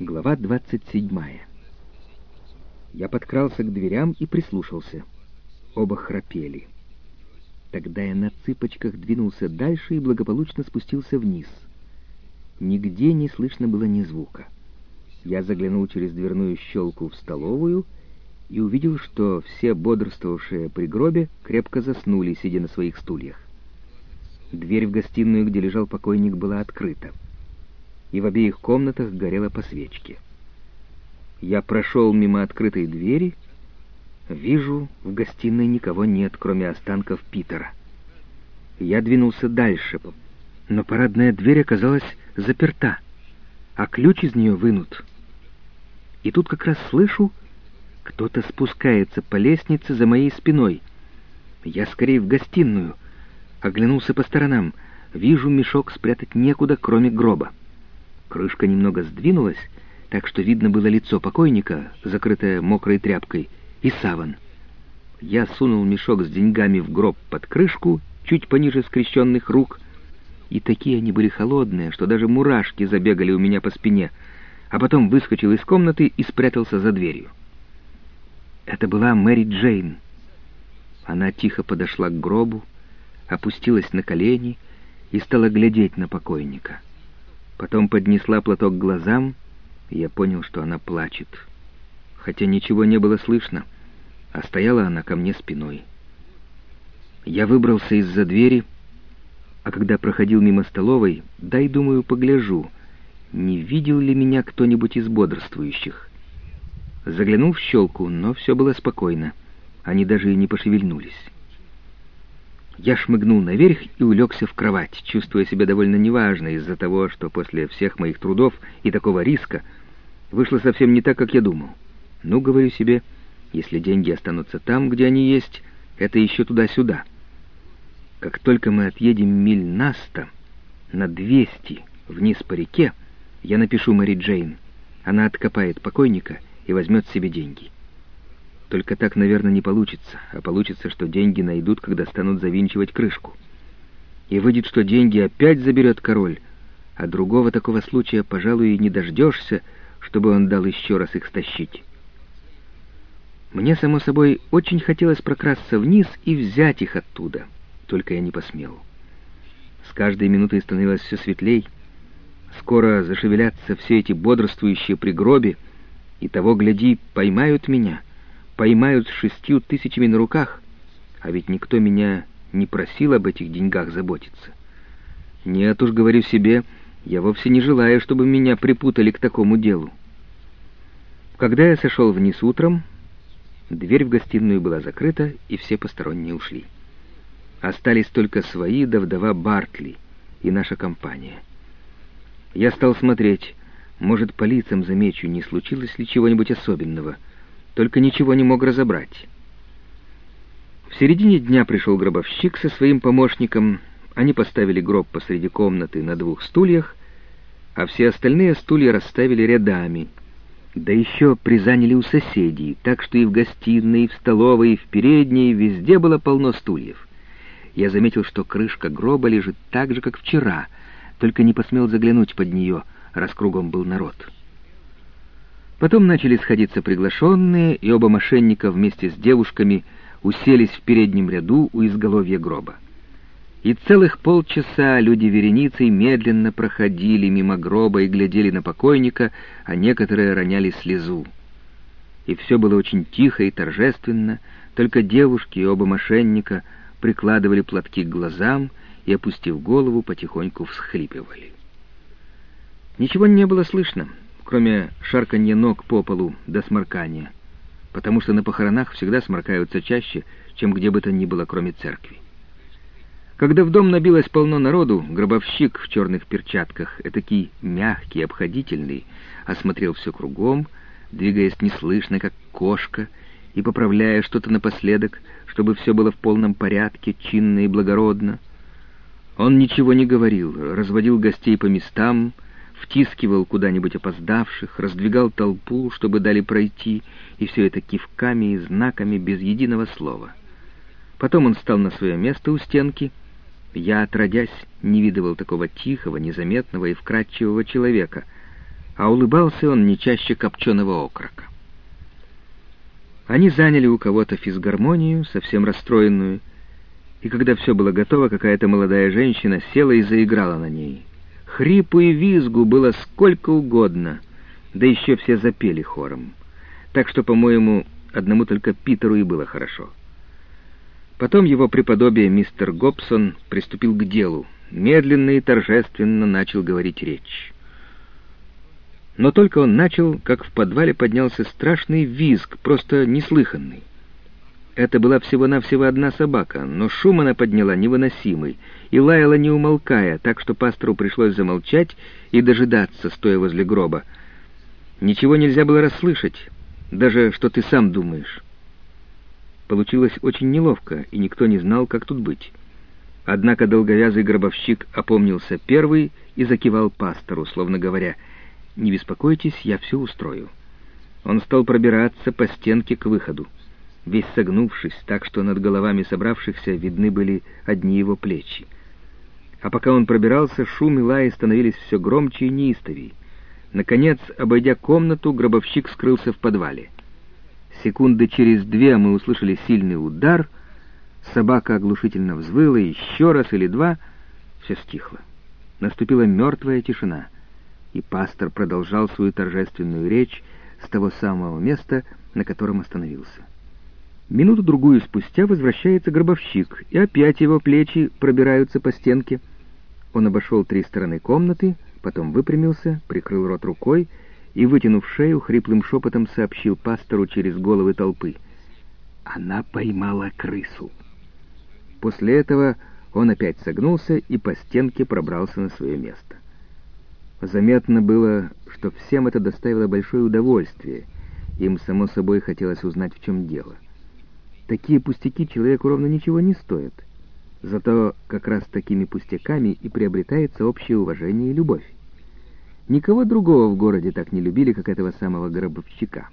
Глава 27. Я подкрался к дверям и прислушался. Оба храпели. Тогда я на цыпочках двинулся дальше и благополучно спустился вниз. Нигде не слышно было ни звука. Я заглянул через дверную щелку в столовую и увидел, что все бодрствовавшие при гробе крепко заснули, сидя на своих стульях. Дверь в гостиную, где лежал покойник, была открыта и в обеих комнатах горела по свечке. Я прошел мимо открытой двери, вижу, в гостиной никого нет, кроме останков Питера. Я двинулся дальше, но парадная дверь оказалась заперта, а ключ из нее вынут. И тут как раз слышу, кто-то спускается по лестнице за моей спиной. Я скорее в гостиную, оглянулся по сторонам, вижу, мешок спрятать некуда, кроме гроба. Крышка немного сдвинулась, так что видно было лицо покойника, закрытое мокрой тряпкой, и саван. Я сунул мешок с деньгами в гроб под крышку, чуть пониже скрещенных рук, и такие они были холодные, что даже мурашки забегали у меня по спине, а потом выскочил из комнаты и спрятался за дверью. Это была Мэри Джейн. Она тихо подошла к гробу, опустилась на колени и стала глядеть на покойника. Потом поднесла платок к глазам, и я понял, что она плачет. Хотя ничего не было слышно, а стояла она ко мне спиной. Я выбрался из-за двери, а когда проходил мимо столовой, дай, думаю, погляжу, не видел ли меня кто-нибудь из бодрствующих. Заглянул в щелку, но все было спокойно. Они даже и не пошевельнулись. Я шмыгнул наверх и улегся в кровать, чувствуя себя довольно неважно из-за того, что после всех моих трудов и такого риска вышло совсем не так, как я думал. Ну, говорю себе, если деньги останутся там, где они есть, это еще туда-сюда. Как только мы отъедем миль на сто, на двести, вниз по реке, я напишу Мэри Джейн. Она откопает покойника и возьмет себе деньги. Только так, наверное, не получится, а получится, что деньги найдут, когда станут завинчивать крышку. И выйдет, что деньги опять заберет король, а другого такого случая, пожалуй, и не дождешься, чтобы он дал еще раз их стащить. Мне, само собой, очень хотелось прокрасться вниз и взять их оттуда, только я не посмел. С каждой минутой становилось все светлей. Скоро зашевелятся все эти бодрствующие при гробе, и того, гляди, поймают меня — поймают с шестью тысячами на руках, а ведь никто меня не просил об этих деньгах заботиться. Нет уж, говорю себе, я вовсе не желаю, чтобы меня припутали к такому делу. Когда я сошел вниз утром, дверь в гостиную была закрыта, и все посторонние ушли. Остались только свои да вдова Бартли и наша компания. Я стал смотреть, может, по лицам замечу, не случилось ли чего-нибудь особенного — только ничего не мог разобрать. В середине дня пришел гробовщик со своим помощником, они поставили гроб посреди комнаты на двух стульях, а все остальные стулья расставили рядами, да еще призаняли у соседей, так что и в гостиной, и в столовой, и в передней везде было полно стульев. Я заметил, что крышка гроба лежит так же, как вчера, только не посмел заглянуть под нее, раз кругом был народ. Потом начали сходиться приглашенные, и оба мошенника вместе с девушками уселись в переднем ряду у изголовья гроба. И целых полчаса люди вереницей медленно проходили мимо гроба и глядели на покойника, а некоторые роняли слезу. И все было очень тихо и торжественно, только девушки и оба мошенника прикладывали платки к глазам и, опустив голову, потихоньку всхлипывали. Ничего не было слышно кроме шарканья ног по полу до сморкания, потому что на похоронах всегда сморкаются чаще, чем где бы то ни было, кроме церкви. Когда в дом набилось полно народу, гробовщик в черных перчатках, этакий мягкий, обходительный, осмотрел все кругом, двигаясь неслышно, как кошка, и поправляя что-то напоследок, чтобы все было в полном порядке, чинно и благородно. Он ничего не говорил, разводил гостей по местам, втискивал куда-нибудь опоздавших, раздвигал толпу, чтобы дали пройти, и все это кивками и знаками без единого слова. Потом он стал на свое место у стенки. Я, отродясь, не видывал такого тихого, незаметного и вкрадчивого человека, а улыбался он не чаще копченого окрока. Они заняли у кого-то физгармонию, совсем расстроенную, и когда все было готово, какая-то молодая женщина села и заиграла на ней. Хрипу и визгу было сколько угодно, да еще все запели хором. Так что, по-моему, одному только Питеру и было хорошо. Потом его преподобие мистер Гобсон приступил к делу, медленно и торжественно начал говорить речь. Но только он начал, как в подвале поднялся страшный визг, просто неслыханный. Это была всего-навсего одна собака, но шум она подняла невыносимый и лаяла не умолкая, так что пастору пришлось замолчать и дожидаться, стоя возле гроба. Ничего нельзя было расслышать, даже что ты сам думаешь. Получилось очень неловко, и никто не знал, как тут быть. Однако долговязый гробовщик опомнился первый и закивал пастору, словно говоря, «Не беспокойтесь, я все устрою». Он стал пробираться по стенке к выходу весь согнувшись, так что над головами собравшихся видны были одни его плечи. А пока он пробирался, шум и лай становились все громче и неистовей. Наконец, обойдя комнату, гробовщик скрылся в подвале. Секунды через две мы услышали сильный удар, собака оглушительно взвыла, еще раз или два — все стихло. Наступила мертвая тишина, и пастор продолжал свою торжественную речь с того самого места, на котором остановился. Минуту-другую спустя возвращается гробовщик, и опять его плечи пробираются по стенке. Он обошел три стороны комнаты, потом выпрямился, прикрыл рот рукой и, вытянув шею, хриплым шепотом сообщил пастору через головы толпы. «Она поймала крысу». После этого он опять согнулся и по стенке пробрался на свое место. Заметно было, что всем это доставило большое удовольствие. Им, само собой, хотелось узнать, в чем дело. Такие пустяки человеку ровно ничего не стоят. Зато как раз такими пустяками и приобретается общее уважение и любовь. Никого другого в городе так не любили, как этого самого гробовщика.